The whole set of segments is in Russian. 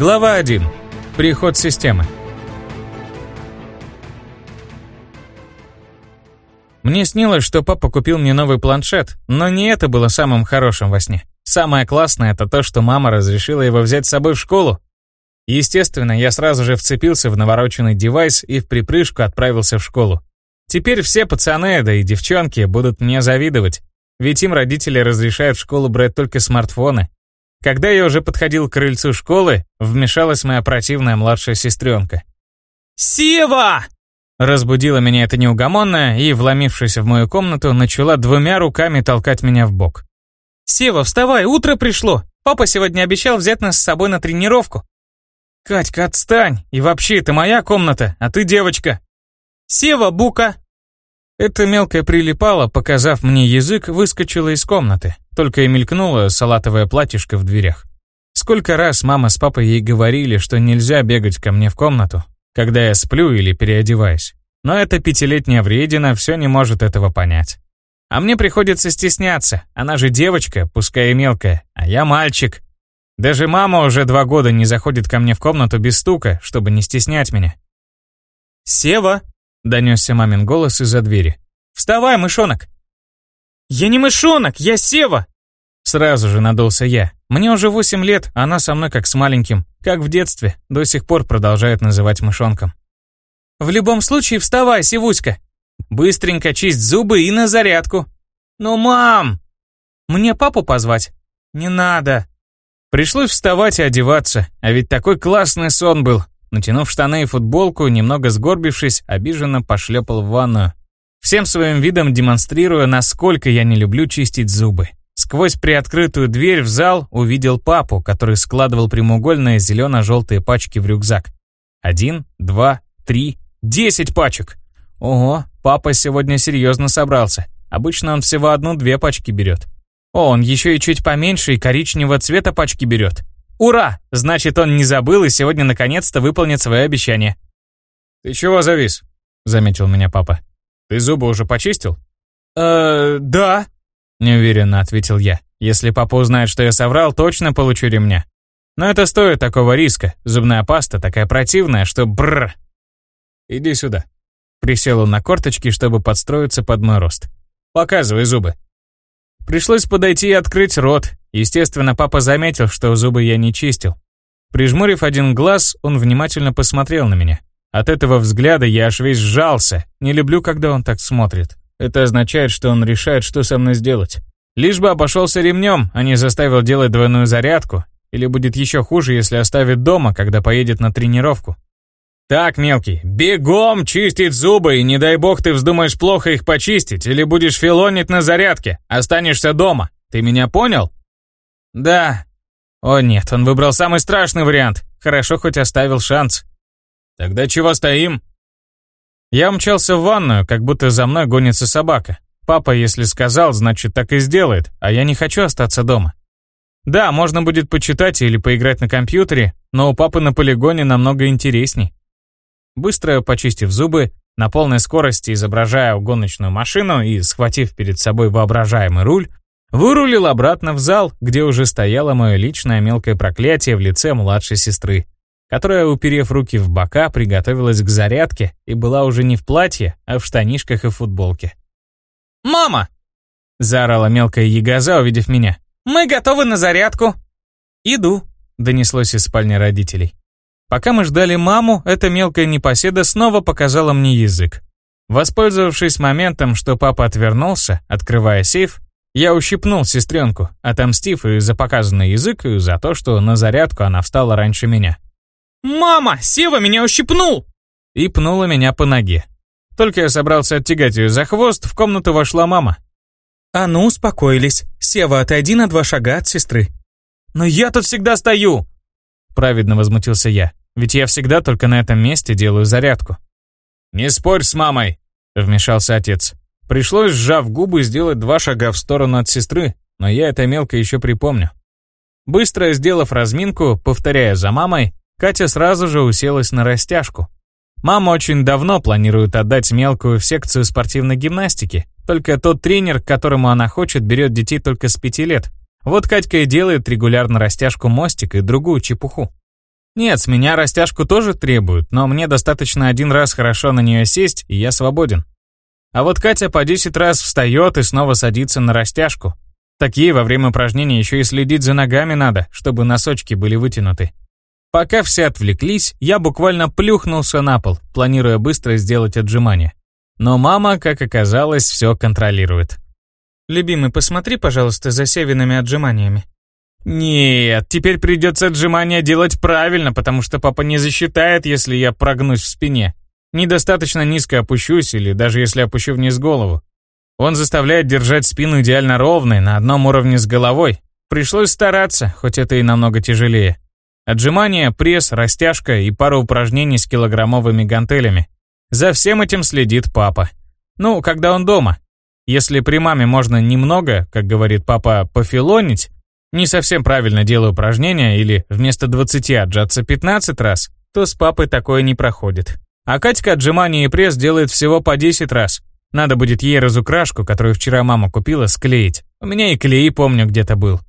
Глава 1. Приход системы. Мне снилось, что папа купил мне новый планшет, но не это было самым хорошим во сне. Самое классное это то, что мама разрешила его взять с собой в школу. Естественно, я сразу же вцепился в навороченный девайс и в припрыжку отправился в школу. Теперь все пацаны, да и девчонки, будут мне завидовать, ведь им родители разрешают в школу брать только смартфоны, когда я уже подходил к крыльцу школы, вмешалась моя противная младшая сестренка. «Сева!» Разбудила меня эта неугомонная и, вломившись в мою комнату, начала двумя руками толкать меня в бок. «Сева, вставай, утро пришло! Папа сегодня обещал взять нас с собой на тренировку!» «Катька, отстань! И вообще, это моя комната, а ты девочка!» «Сева, бука!» Эта мелкая прилипала, показав мне язык, выскочила из комнаты. Только и мелькнуло салатовое платьишко в дверях. Сколько раз мама с папой ей говорили, что нельзя бегать ко мне в комнату, когда я сплю или переодеваюсь. Но эта пятилетняя вредина все не может этого понять. А мне приходится стесняться, она же девочка, пускай и мелкая, а я мальчик. Даже мама уже два года не заходит ко мне в комнату без стука, чтобы не стеснять меня. «Сева!» Донесся мамин голос из-за двери. «Вставай, мышонок!» «Я не мышонок, я Сева!» Сразу же надулся я. Мне уже восемь лет, она со мной как с маленьким, как в детстве, до сих пор продолжает называть мышонком. «В любом случае вставай, Севуська! Быстренько чисть зубы и на зарядку!» «Ну, мам!» «Мне папу позвать?» «Не надо!» Пришлось вставать и одеваться, а ведь такой классный сон был, Натянув штаны и футболку, немного сгорбившись, обиженно пошлепал в ванную. Всем своим видом демонстрируя, насколько я не люблю чистить зубы. Сквозь приоткрытую дверь в зал увидел папу, который складывал прямоугольные зелено-желтые пачки в рюкзак. Один, два, три, десять пачек! Ого, папа сегодня серьезно собрался. Обычно он всего одну-две пачки берет. О, он еще и чуть поменьше и коричневого цвета пачки берет. Ура! Значит, он не забыл и сегодня наконец-то выполнит свое обещание. «Ты чего завис?» — заметил меня папа. «Ты зубы уже почистил?» «Э, да», — неуверенно ответил я. «Если папа узнает, что я соврал, точно получу ремня. Но это стоит такого риска. Зубная паста такая противная, что бррр». «Иди сюда». Присел он на корточки, чтобы подстроиться под мой рост. «Показывай зубы». Пришлось подойти и открыть рот. Естественно, папа заметил, что зубы я не чистил. Прижмурив один глаз, он внимательно посмотрел на меня. От этого взгляда я аж весь сжался. Не люблю, когда он так смотрит. Это означает, что он решает, что со мной сделать. Лишь бы обошелся ремнем, а не заставил делать двойную зарядку. Или будет еще хуже, если оставит дома, когда поедет на тренировку. «Так, мелкий, бегом чистить зубы, и не дай бог ты вздумаешь плохо их почистить, или будешь филонить на зарядке, останешься дома. Ты меня понял?» «Да». «О нет, он выбрал самый страшный вариант. Хорошо, хоть оставил шанс». «Тогда чего стоим?» Я умчался в ванную, как будто за мной гонится собака. Папа, если сказал, значит так и сделает, а я не хочу остаться дома. Да, можно будет почитать или поиграть на компьютере, но у папы на полигоне намного интересней. Быстро почистив зубы, на полной скорости изображая гоночную машину и схватив перед собой воображаемый руль, вырулил обратно в зал, где уже стояло мое личное мелкое проклятие в лице младшей сестры, которая, уперев руки в бока, приготовилась к зарядке и была уже не в платье, а в штанишках и футболке. «Мама!» — заорала мелкая ягоза, увидев меня. «Мы готовы на зарядку!» «Иду», — донеслось из спальни родителей. Пока мы ждали маму, эта мелкая непоседа снова показала мне язык. Воспользовавшись моментом, что папа отвернулся, открывая сейф, я ущипнул сестренку, отомстив и за показанный язык, и за то, что на зарядку она встала раньше меня. «Мама, Сева меня ущипнул!» И пнула меня по ноге. Только я собрался оттягать ее за хвост, в комнату вошла мама. «А ну, успокоились. Сева, отойди на два шага от сестры». «Но я тут всегда стою!» Праведно возмутился я. Ведь я всегда только на этом месте делаю зарядку. «Не спорь с мамой!» — вмешался отец. Пришлось, сжав губы, сделать два шага в сторону от сестры, но я это мелко еще припомню. Быстро сделав разминку, повторяя за мамой, Катя сразу же уселась на растяжку. Мама очень давно планирует отдать мелкую в секцию спортивной гимнастики, только тот тренер, к которому она хочет, берет детей только с пяти лет. Вот Катька и делает регулярно растяжку мостик и другую чепуху. Нет, с меня растяжку тоже требуют, но мне достаточно один раз хорошо на нее сесть, и я свободен. А вот Катя по 10 раз встает и снова садится на растяжку. Такие во время упражнений еще и следить за ногами надо, чтобы носочки были вытянуты. Пока все отвлеклись, я буквально плюхнулся на пол, планируя быстро сделать отжимания. Но мама, как оказалось, все контролирует. «Любимый, посмотри, пожалуйста, за Севиными отжиманиями». «Нет, теперь придется отжимания делать правильно, потому что папа не засчитает, если я прогнусь в спине. Недостаточно низко опущусь или даже если опущу вниз голову. Он заставляет держать спину идеально ровной, на одном уровне с головой. Пришлось стараться, хоть это и намного тяжелее. Отжимания, пресс, растяжка и пара упражнений с килограммовыми гантелями. За всем этим следит папа. Ну, когда он дома. Если при маме можно немного, как говорит папа, пофилонить, не совсем правильно делаю упражнения или вместо 20 отжаться 15 раз, то с папой такое не проходит. А Катька отжимания и пресс делает всего по 10 раз. Надо будет ей разукрашку, которую вчера мама купила, склеить. У меня и клей, помню, где-то был.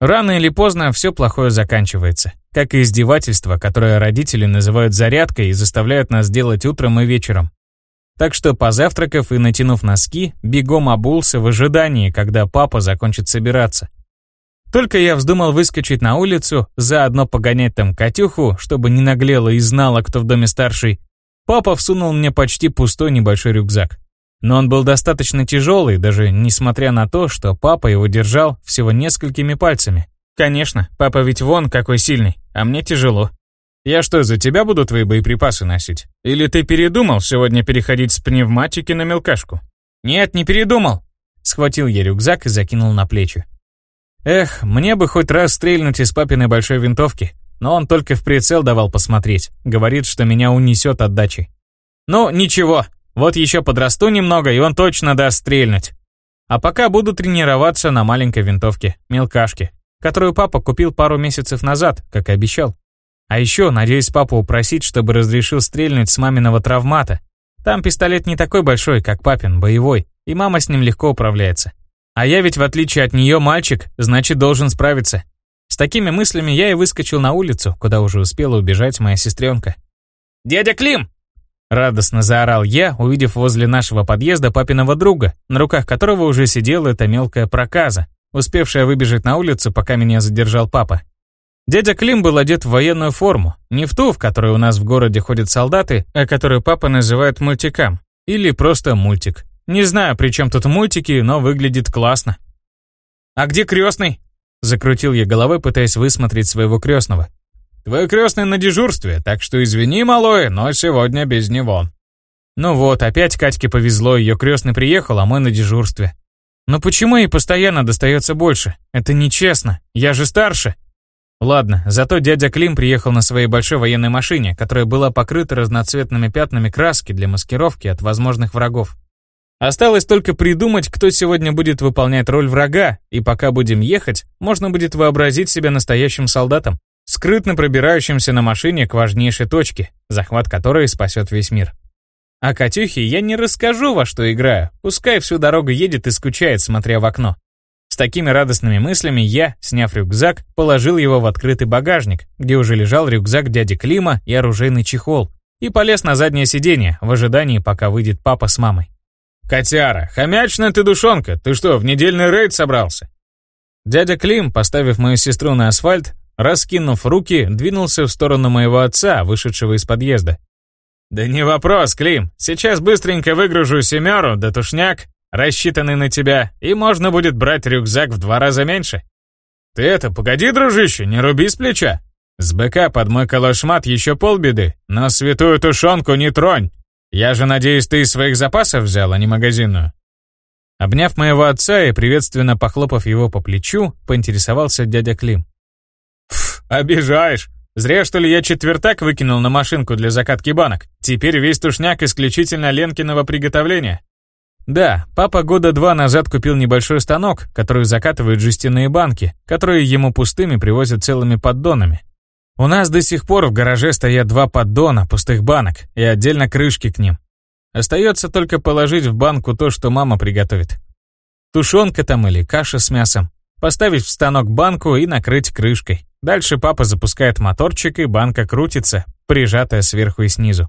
Рано или поздно все плохое заканчивается. Как и издевательство, которое родители называют зарядкой и заставляют нас делать утром и вечером. Так что, позавтракав и натянув носки, бегом обулся в ожидании, когда папа закончит собираться. Только я вздумал выскочить на улицу, заодно погонять там Катюху, чтобы не наглела и знала, кто в доме старший, папа всунул мне почти пустой небольшой рюкзак. Но он был достаточно тяжелый, даже несмотря на то, что папа его держал всего несколькими пальцами. Конечно, папа ведь вон какой сильный, а мне тяжело. Я что, за тебя буду твои боеприпасы носить? Или ты передумал сегодня переходить с пневматики на мелкашку? Нет, не передумал. Схватил я рюкзак и закинул на плечи. Эх, мне бы хоть раз стрельнуть из папиной большой винтовки, но он только в прицел давал посмотреть. Говорит, что меня унесет отдачей. Ну, ничего, вот еще подрасту немного, и он точно даст стрельнуть. А пока буду тренироваться на маленькой винтовке, мелкашке, которую папа купил пару месяцев назад, как и обещал. А еще надеюсь папу упросить, чтобы разрешил стрельнуть с маминого травмата. Там пистолет не такой большой, как папин, боевой, и мама с ним легко управляется. А я ведь в отличие от нее мальчик, значит должен справиться. С такими мыслями я и выскочил на улицу, куда уже успела убежать моя сестренка. «Дядя Клим!» Радостно заорал я, увидев возле нашего подъезда папиного друга, на руках которого уже сидела эта мелкая проказа, успевшая выбежать на улицу, пока меня задержал папа. Дядя Клим был одет в военную форму, не в ту, в которой у нас в городе ходят солдаты, а которую папа называет мультикам, или просто мультик. Не знаю, при чем тут мультики, но выглядит классно. «А где крестный?» Закрутил я головой, пытаясь высмотреть своего крестного. «Твой крестный на дежурстве, так что извини, малой, но сегодня без него». Ну вот, опять Катьке повезло, ее крестный приехал, а мой на дежурстве. Но почему ей постоянно достается больше? Это нечестно, я же старше. Ладно, зато дядя Клим приехал на своей большой военной машине, которая была покрыта разноцветными пятнами краски для маскировки от возможных врагов. Осталось только придумать, кто сегодня будет выполнять роль врага, и пока будем ехать, можно будет вообразить себя настоящим солдатом, скрытно пробирающимся на машине к важнейшей точке, захват которой спасет весь мир. А Катюхе я не расскажу, во что играю, пускай всю дорогу едет и скучает, смотря в окно. С такими радостными мыслями я, сняв рюкзак, положил его в открытый багажник, где уже лежал рюкзак дяди Клима и оружейный чехол, и полез на заднее сиденье в ожидании, пока выйдет папа с мамой. «Котяра, хомячная ты душонка, ты что, в недельный рейд собрался?» Дядя Клим, поставив мою сестру на асфальт, раскинув руки, двинулся в сторону моего отца, вышедшего из подъезда. «Да не вопрос, Клим. Сейчас быстренько выгружу семеру, да тушняк, рассчитанный на тебя, и можно будет брать рюкзак в два раза меньше. Ты это, погоди, дружище, не руби с плеча. С быка под мой калашмат еще полбеды, но святую тушенку не тронь. Я же надеюсь, ты из своих запасов взял, а не магазинную». Обняв моего отца и приветственно похлопав его по плечу, поинтересовался дядя Клим. «Пф, обижаешь. Зря, что ли, я четвертак выкинул на машинку для закатки банок. Теперь весь тушняк исключительно Ленкиного приготовления. Да, папа года два назад купил небольшой станок, который закатывает жестяные банки, которые ему пустыми привозят целыми поддонами. У нас до сих пор в гараже стоят два поддона пустых банок и отдельно крышки к ним. Остается только положить в банку то, что мама приготовит. Тушенка там или каша с мясом. Поставить в станок банку и накрыть крышкой. Дальше папа запускает моторчик, и банка крутится, прижатая сверху и снизу.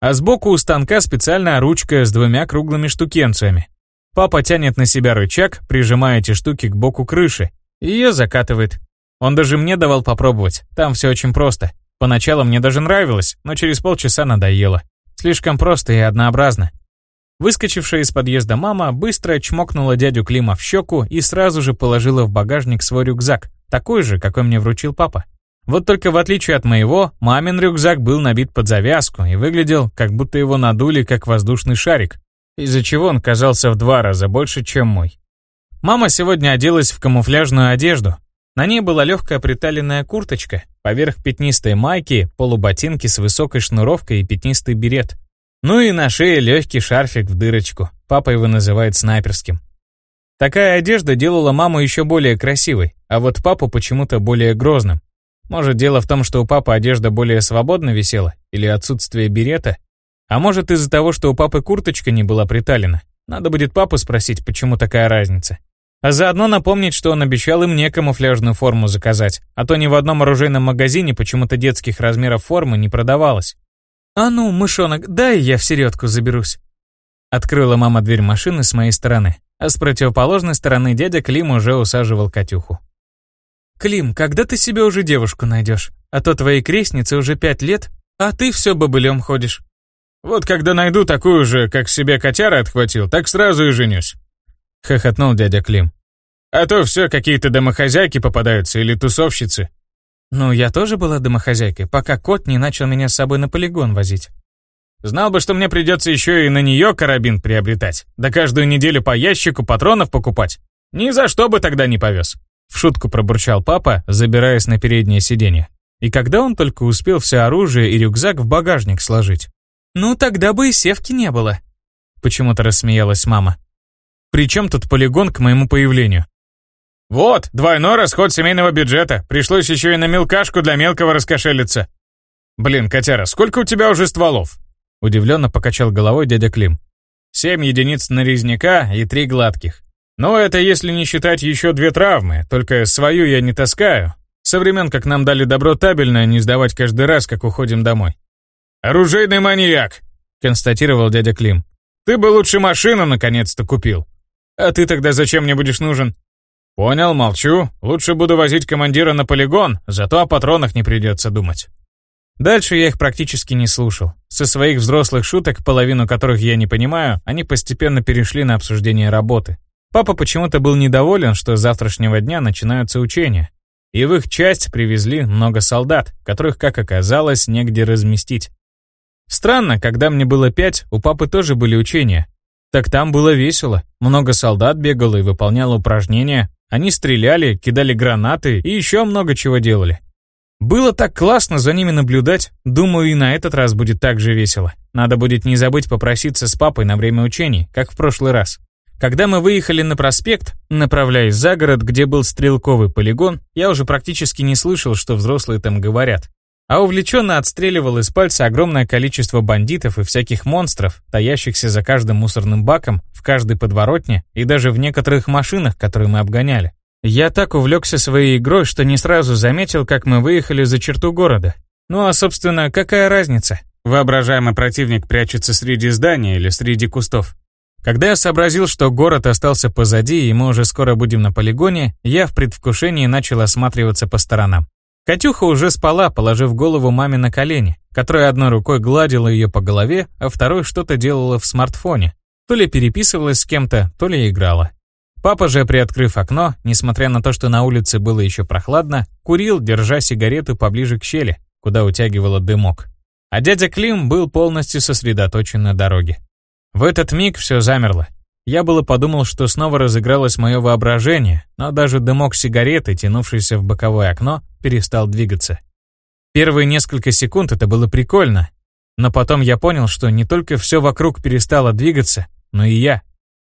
А сбоку у станка специальная ручка с двумя круглыми штукенциями. Папа тянет на себя рычаг, прижимая эти штуки к боку крыши, и ее закатывает. Он даже мне давал попробовать, там все очень просто. Поначалу мне даже нравилось, но через полчаса надоело. Слишком просто и однообразно. Выскочившая из подъезда мама быстро чмокнула дядю Клима в щеку и сразу же положила в багажник свой рюкзак, такой же, какой мне вручил папа. Вот только в отличие от моего, мамин рюкзак был набит под завязку и выглядел, как будто его надули, как воздушный шарик, из-за чего он казался в два раза больше, чем мой. Мама сегодня оделась в камуфляжную одежду. На ней была легкая приталенная курточка, поверх пятнистой майки, полуботинки с высокой шнуровкой и пятнистый берет. Ну и на шее легкий шарфик в дырочку, папа его называет снайперским. Такая одежда делала маму еще более красивой, а вот папу почему-то более грозным. Может, дело в том, что у папы одежда более свободно висела, или отсутствие берета? А может, из-за того, что у папы курточка не была приталена? Надо будет папу спросить, почему такая разница. А заодно напомнить, что он обещал и мне камуфляжную форму заказать, а то ни в одном оружейном магазине почему-то детских размеров формы не продавалось. «А ну, мышонок, дай я в середку заберусь». Открыла мама дверь машины с моей стороны, а с противоположной стороны дядя Клим уже усаживал Катюху. «Клим, когда ты себе уже девушку найдешь? А то твоей крестнице уже пять лет, а ты все бобылем ходишь». «Вот когда найду такую же, как себе котяра отхватил, так сразу и женюсь», — хохотнул дядя Клим. «А то все какие-то домохозяйки попадаются или тусовщицы». «Ну, я тоже была домохозяйкой, пока кот не начал меня с собой на полигон возить». Знал бы, что мне придется еще и на нее карабин приобретать, да каждую неделю по ящику патронов покупать. Ни за что бы тогда не повез. В шутку пробурчал папа, забираясь на переднее сиденье. И когда он только успел все оружие и рюкзак в багажник сложить? «Ну, тогда бы и севки не было», — почему-то рассмеялась мама. «При чем тут полигон к моему появлению?» «Вот, двойной расход семейного бюджета. Пришлось еще и на мелкашку для мелкого раскошелиться». «Блин, котяра, сколько у тебя уже стволов?» Удивленно покачал головой дядя Клим. «Семь единиц нарезняка и три гладких. Но это если не считать еще две травмы, только свою я не таскаю. Со времен, как нам дали добро табельное не сдавать каждый раз, как уходим домой. «Оружейный маньяк!» — констатировал дядя Клим. «Ты бы лучше машину наконец-то купил. А ты тогда зачем мне будешь нужен?» «Понял, молчу. Лучше буду возить командира на полигон, зато о патронах не придется думать». Дальше я их практически не слушал. Со своих взрослых шуток, половину которых я не понимаю, они постепенно перешли на обсуждение работы. Папа почему-то был недоволен, что с завтрашнего дня начинаются учения. И в их часть привезли много солдат, которых, как оказалось, негде разместить. Странно, когда мне было пять, у папы тоже были учения. Так там было весело. Много солдат бегало и выполняло упражнения. Они стреляли, кидали гранаты и еще много чего делали. Было так классно за ними наблюдать. Думаю, и на этот раз будет так же весело. Надо будет не забыть попроситься с папой на время учений, как в прошлый раз. Когда мы выехали на проспект, направляясь за город, где был стрелковый полигон, я уже практически не слышал, что взрослые там говорят. А увлеченно отстреливал из пальца огромное количество бандитов и всяких монстров, таящихся за каждым мусорным баком, в каждой подворотне и даже в некоторых машинах, которые мы обгоняли. Я так увлекся своей игрой, что не сразу заметил, как мы выехали за черту города. Ну а, собственно, какая разница? Воображаемый противник прячется среди зданий или среди кустов. Когда я сообразил, что город остался позади и мы уже скоро будем на полигоне, я в предвкушении начал осматриваться по сторонам. Катюха уже спала, положив голову маме на колени, которая одной рукой гладила ее по голове, а второй что-то делала в смартфоне. То ли переписывалась с кем-то, то ли играла. Папа же, приоткрыв окно, несмотря на то, что на улице было еще прохладно, курил, держа сигарету поближе к щели, куда утягивало дымок. А дядя Клим был полностью сосредоточен на дороге. В этот миг все замерло. Я было подумал, что снова разыгралось мое воображение, но даже дымок сигареты, тянувшийся в боковое окно, перестал двигаться. Первые несколько секунд это было прикольно, но потом я понял, что не только все вокруг перестало двигаться, но и я.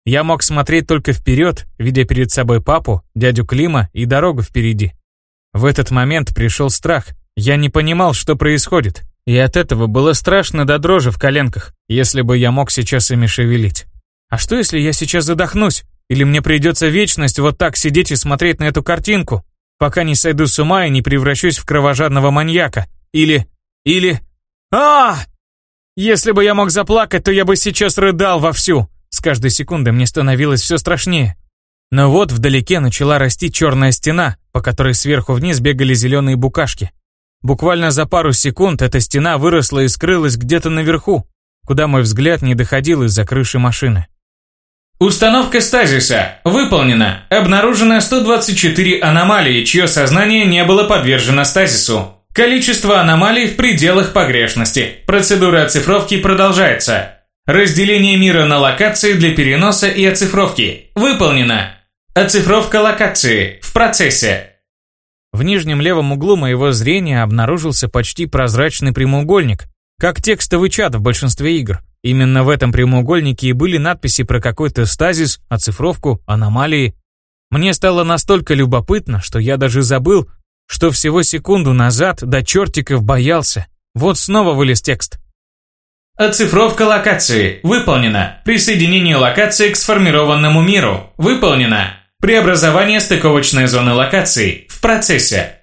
Я мог смотреть только вперед, видя перед собой папу, дядю Клима и дорогу впереди. В этот момент пришел страх. Я не понимал, что происходит. И от этого было страшно до дрожи в коленках, если бы я мог сейчас ими шевелить. А что, если я сейчас задохнусь? Или мне придется вечность вот так сидеть и смотреть на эту картинку, пока не сойду с ума и не превращусь в кровожадного маньяка? Или... или... а, Если бы я мог заплакать, то я бы сейчас рыдал вовсю. С каждой секундой мне становилось все страшнее. Но вот вдалеке начала расти черная стена, по которой сверху вниз бегали зеленые букашки. Буквально за пару секунд эта стена выросла и скрылась где-то наверху, куда мой взгляд не доходил из-за крыши машины. Установка стазиса выполнена. Обнаружено 124 аномалии, чье сознание не было подвержено стазису. Количество аномалий в пределах погрешности. Процедура оцифровки продолжается. Разделение мира на локации для переноса и оцифровки. Выполнено. Оцифровка локации. В процессе. В нижнем левом углу моего зрения обнаружился почти прозрачный прямоугольник, как текстовый чат в большинстве игр. Именно в этом прямоугольнике и были надписи про какой-то стазис, оцифровку, аномалии. Мне стало настолько любопытно, что я даже забыл, что всего секунду назад до чертиков боялся. Вот снова вылез текст. Оцифровка локации. Выполнена. Присоединение локации к сформированному миру. Выполнено. Преобразование стыковочной зоны локаций. В процессе.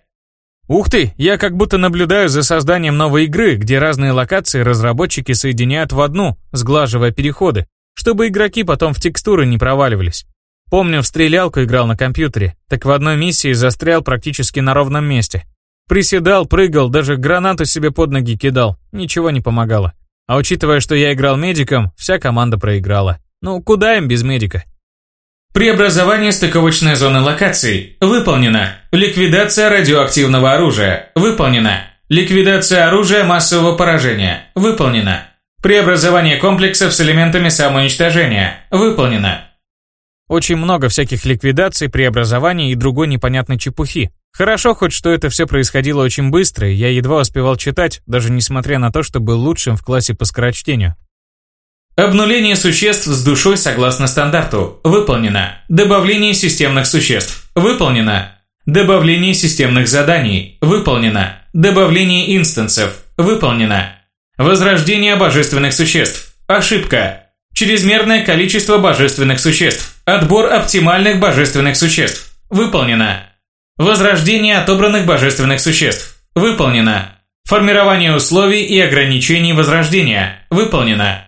Ух ты, я как будто наблюдаю за созданием новой игры, где разные локации разработчики соединяют в одну, сглаживая переходы, чтобы игроки потом в текстуры не проваливались. Помню, в стрелялку играл на компьютере, так в одной миссии застрял практически на ровном месте. Приседал, прыгал, даже гранату себе под ноги кидал, ничего не помогало. А учитывая, что я играл медиком, вся команда проиграла. Ну, куда им без медика? Преобразование стыковочной зоны локаций. Выполнено. Ликвидация радиоактивного оружия. Выполнено. Ликвидация оружия массового поражения. Выполнено. Преобразование комплексов с элементами самоуничтожения. Выполнено. Очень много всяких ликвидаций, преобразований и другой непонятной чепухи. Хорошо хоть, что это все происходило очень быстро, я едва успевал читать, даже несмотря на то, что был лучшим в классе по скорочтению. Обнуление существ с душой согласно стандарту. Выполнено. Добавление системных существ. Выполнено. Добавление системных заданий. Выполнено. Добавление инстансов. Выполнено. Возрождение божественных существ. Ошибка. Чрезмерное количество божественных существ. Отбор оптимальных божественных существ. Выполнено. Возрождение отобранных божественных существ. Выполнено. Формирование условий и ограничений возрождения. Выполнено.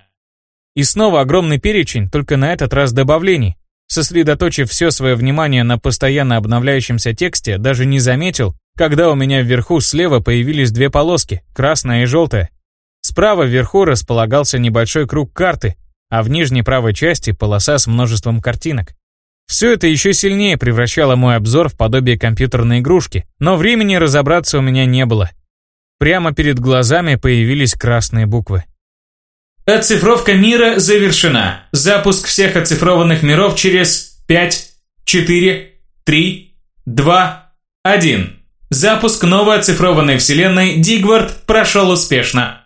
И снова огромный перечень, только на этот раз добавлений. Сосредоточив все свое внимание на постоянно обновляющемся тексте, даже не заметил, когда у меня вверху слева появились две полоски, красная и желтая. Справа вверху располагался небольшой круг карты, а в нижней правой части полоса с множеством картинок. Все это еще сильнее превращало мой обзор в подобие компьютерной игрушки, но времени разобраться у меня не было. Прямо перед глазами появились красные буквы. Оцифровка мира завершена. Запуск всех оцифрованных миров через 5, 4, 3, 2, 1. Запуск новой оцифрованной вселенной Дигвард прошел успешно.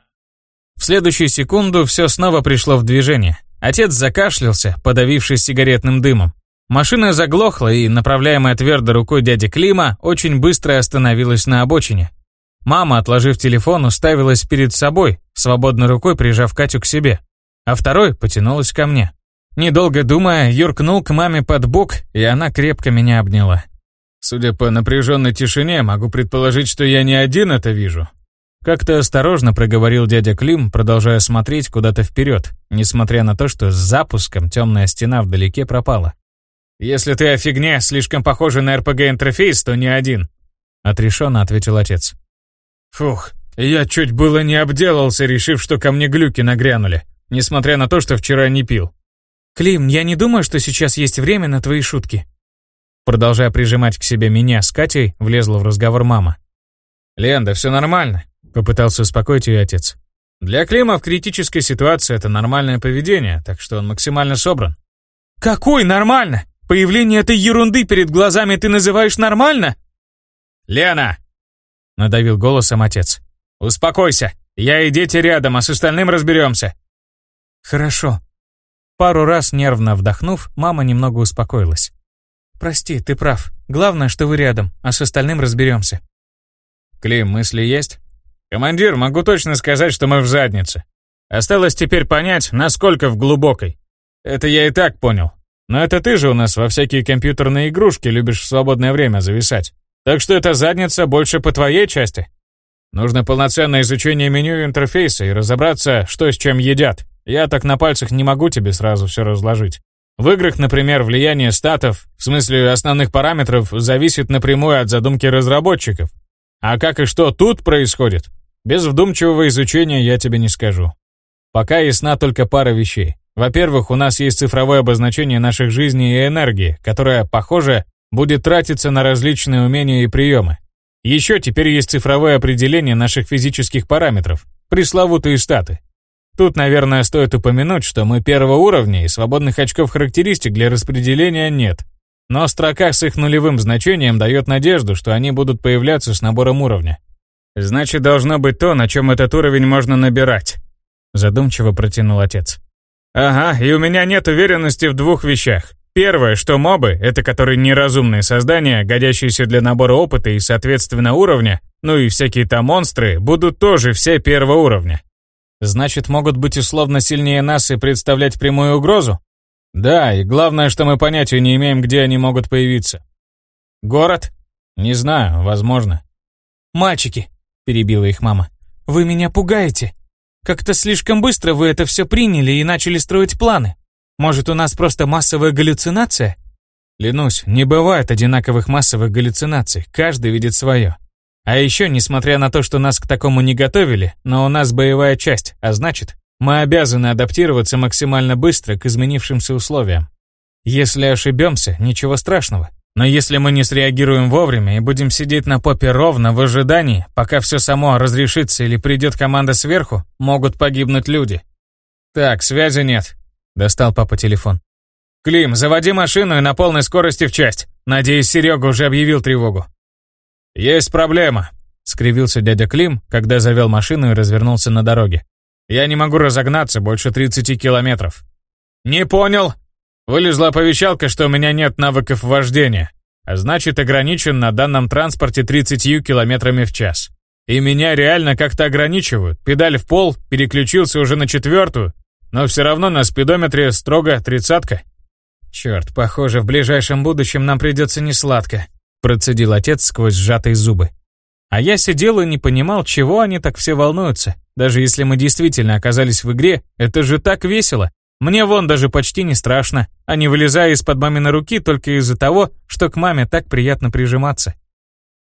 В следующую секунду все снова пришло в движение. Отец закашлялся, подавившись сигаретным дымом. Машина заглохла, и, направляемая твердо рукой дяди Клима, очень быстро остановилась на обочине. Мама, отложив телефон, уставилась перед собой, свободной рукой прижав Катю к себе, а второй потянулась ко мне. Недолго думая, юркнул к маме под бок, и она крепко меня обняла. Судя по напряженной тишине, могу предположить, что я не один это вижу. Как-то осторожно проговорил дядя Клим, продолжая смотреть куда-то вперед, несмотря на то, что с запуском темная стена вдалеке пропала. «Если ты о фигне, слишком похожий на РПГ-интерфейс, то не один», — отрешенно ответил отец. «Фух, я чуть было не обделался, решив, что ко мне глюки нагрянули, несмотря на то, что вчера не пил». «Клим, я не думаю, что сейчас есть время на твои шутки». Продолжая прижимать к себе меня с Катей, влезла в разговор мама. «Лен, да все нормально», — попытался успокоить ее отец. «Для Клима в критической ситуации это нормальное поведение, так что он максимально собран». «Какой нормально? Появление этой ерунды перед глазами ты называешь нормально? Лена! Надавил голосом отец. Успокойся. Я и дети рядом, а с остальным разберемся. Хорошо. Пару раз нервно вдохнув, мама немного успокоилась. Прости, ты прав. Главное, что вы рядом, а с остальным разберемся. Клим, мысли есть? Командир, могу точно сказать, что мы в заднице. Осталось теперь понять, насколько в глубокой. Это я и так понял. Но это ты же у нас во всякие компьютерные игрушки любишь в свободное время зависать. Так что эта задница больше по твоей части. Нужно полноценное изучение меню интерфейса и разобраться, что с чем едят. Я так на пальцах не могу тебе сразу все разложить. В играх, например, влияние статов, в смысле основных параметров, зависит напрямую от задумки разработчиков. А как и что тут происходит? Без вдумчивого изучения я тебе не скажу. Пока ясна только пара вещей. Во-первых, у нас есть цифровое обозначение наших жизней и энергии, которое, похоже, будет тратиться на различные умения и приемы. Еще теперь есть цифровое определение наших физических параметров, пресловутые статы. Тут, наверное, стоит упомянуть, что мы первого уровня и свободных очков характеристик для распределения нет. Но строка с их нулевым значением дает надежду, что они будут появляться с набором уровня. Значит, должно быть то, на чем этот уровень можно набирать. Задумчиво протянул отец. Ага, и у меня нет уверенности в двух вещах. Первое, что мобы — это которые неразумные создания, годящиеся для набора опыта и, соответственно, уровня, ну и всякие там монстры, будут тоже все первого уровня. Значит, могут быть условно сильнее нас и представлять прямую угрозу? Да, и главное, что мы понятия не имеем, где они могут появиться. Город? Не знаю, возможно. «Мальчики», — перебила их мама, — «вы меня пугаете. Как-то слишком быстро вы это все приняли и начали строить планы. Может, у нас просто массовая галлюцинация? Ленусь, не бывает одинаковых массовых галлюцинаций, каждый видит свое. А еще, несмотря на то, что нас к такому не готовили, но у нас боевая часть, а значит, мы обязаны адаптироваться максимально быстро к изменившимся условиям. Если ошибемся, ничего страшного. Но если мы не среагируем вовремя и будем сидеть на попе ровно в ожидании, пока все само разрешится или придет команда сверху, могут погибнуть люди. Так, связи нет. Достал папа телефон. «Клим, заводи машину и на полной скорости в часть. Надеюсь, Серега уже объявил тревогу». «Есть проблема», — скривился дядя Клим, когда завел машину и развернулся на дороге. «Я не могу разогнаться больше 30 километров». «Не понял». Вылезла оповещалка, что у меня нет навыков вождения, а значит ограничен на данном транспорте 30 километрами в час. И меня реально как-то ограничивают. Педаль в пол, переключился уже на четвертую, но все равно на спидометре строго тридцатка. Черт, похоже, в ближайшем будущем нам придется несладко, процедил отец сквозь сжатые зубы. А я сидел и не понимал, чего они так все волнуются. Даже если мы действительно оказались в игре, это же так весело. Мне вон даже почти не страшно, а не вылезая из-под маминой руки только из-за того, что к маме так приятно прижиматься.